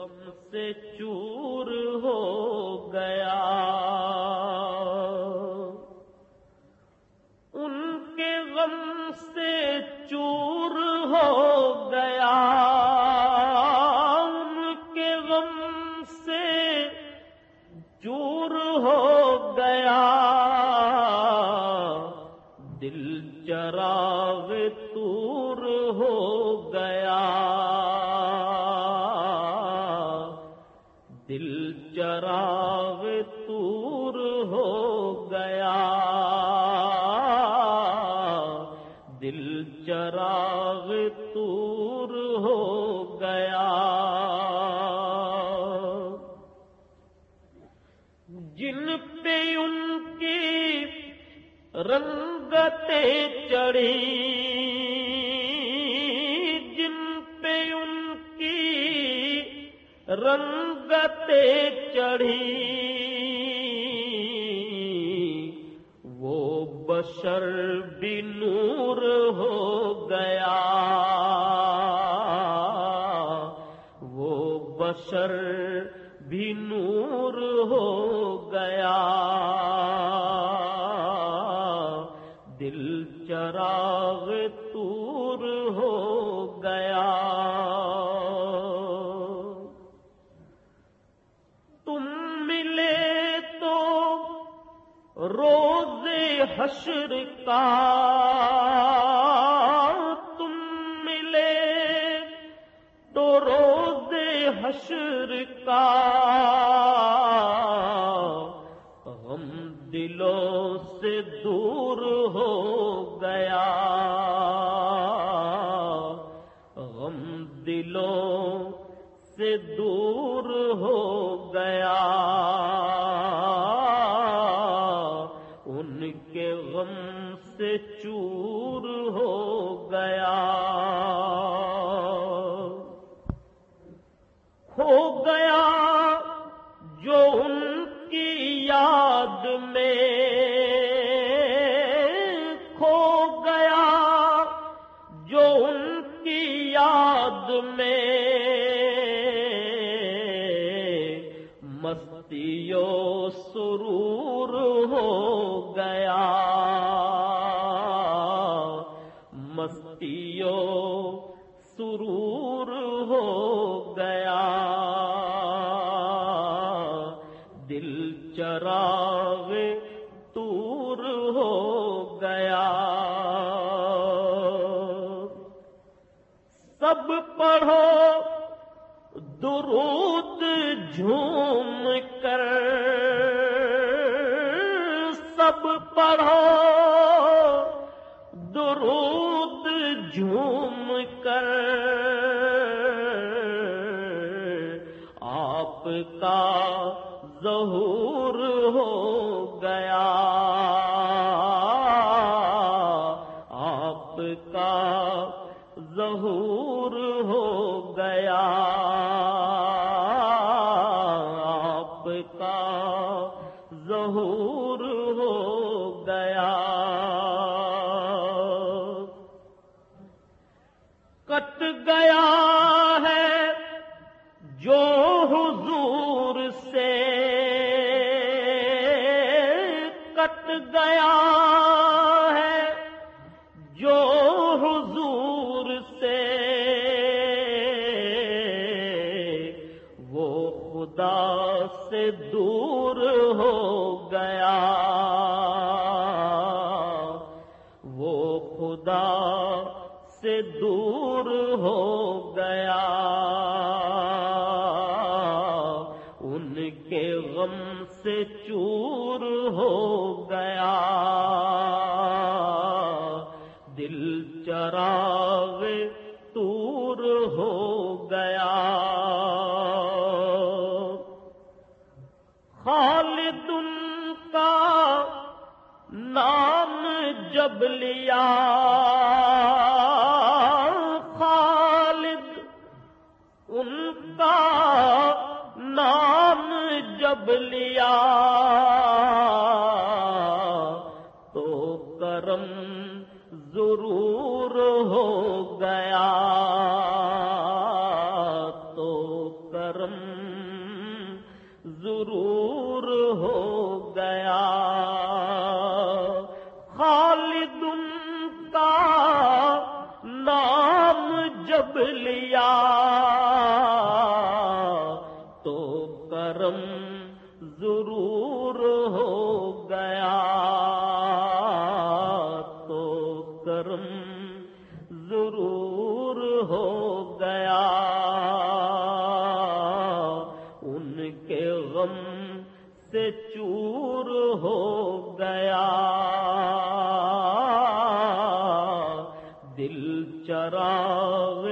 غم سے چور ہو گیا۔ ان کے غم سے چور ہو گیا۔ ان کے غم سے چور ہو گیا۔ دل چراغ تور ہو گیا۔ چراغ تور ہو گیا۔ دل چراغ تور ہو گیا۔ جن پہ ان کی رنگتیں چڑھی رنگت چڑھی۔ وہ بشر بھی نور ہو گیا۔ وہ بشر بھی نور حشر کا تم ملے تو روز حشر کا ہم دلوں سے دور ہو گیا۔ غم دلوں سے دور ہو گیا۔ سے چور ہو گیا۔ ہو گیا جو ان کی یاد میں۔ کھو گیا جو ان کی یاد میں۔ مستیو سرور ہو گیا۔ مستیو سرور ہو گیا۔ دل چراغ تور ہو گیا۔ سب پڑھو، درود جھوم کر۔ سب پڑھو، درود جھوم کر۔ آپ کا ظہور ہو گیا۔ آپ کا ظہور ہو گیا۔ آپ کا ظہور حضور سے کٹ گیا ہے۔ جو حضور سے وہ خدا سے دور ہو گیا۔ وہ خدا سے دور ہو گیا۔ سے چور ہو گیا۔ دل چراغ تور ہو گیا۔ خالد ان کا نام جب لیا۔ خالد ان کا جب لیا تو کرم ضرور ہو گیا۔ کرم ضرور ہو گیا تو کرم ضرور ہو گیا ان کے غم سے چور ہو گیا دل چراغ